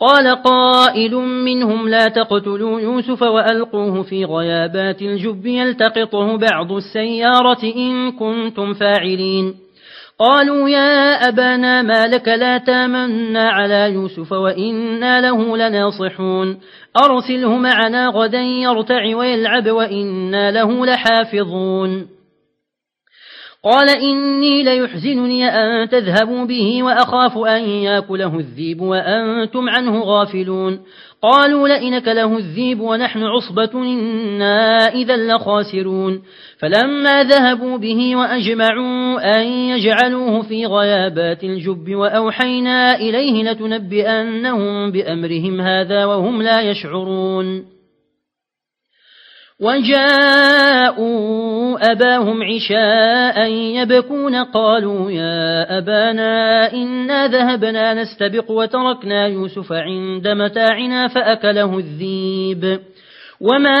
قال قائل منهم لا تقتلوا يوسف وألقوه في غيابات الجب يلتقطه بعض السيارة إن كنتم فاعلين. قالوا يا أبانا ما لك لا تامنا على يوسف وإنا له لناصحون. أرسله معنا غدا يرتع ويلعب وإنا له لحافظون. قال إني ليحزنني أن تذهبوا به وأخاف أن يأكله الذيب وأنتم عنه غافلون. قالوا لئنك له الذيب ونحن عصبة إنا إذا لخاسرون. فلما ذهبوا به وأجمعوا أن يجعلوه في غيابات الجب وأوحينا إليه لتنبئنهم بأمرهم هذا وهم لا يشعرون. وجاءوا أباهم عشاء يبكون قالوا يا أبانا إنا ذهبنا نستبق وتركنا يوسف عند متاعنا فأكله الذيب وما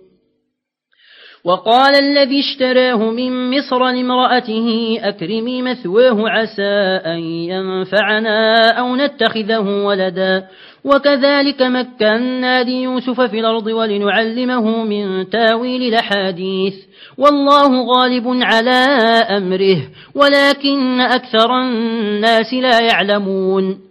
وقال الذي اشتراه من مصر لامرأته أكرمي مثواه عسى أن ينفعنا أو نتخذه ولدا. وكذلك مكنا ليوسف في الأرض ولنعلمه من تاويل الأحاديث. والله غالب على أمره ولكن أكثر الناس لا يعلمون.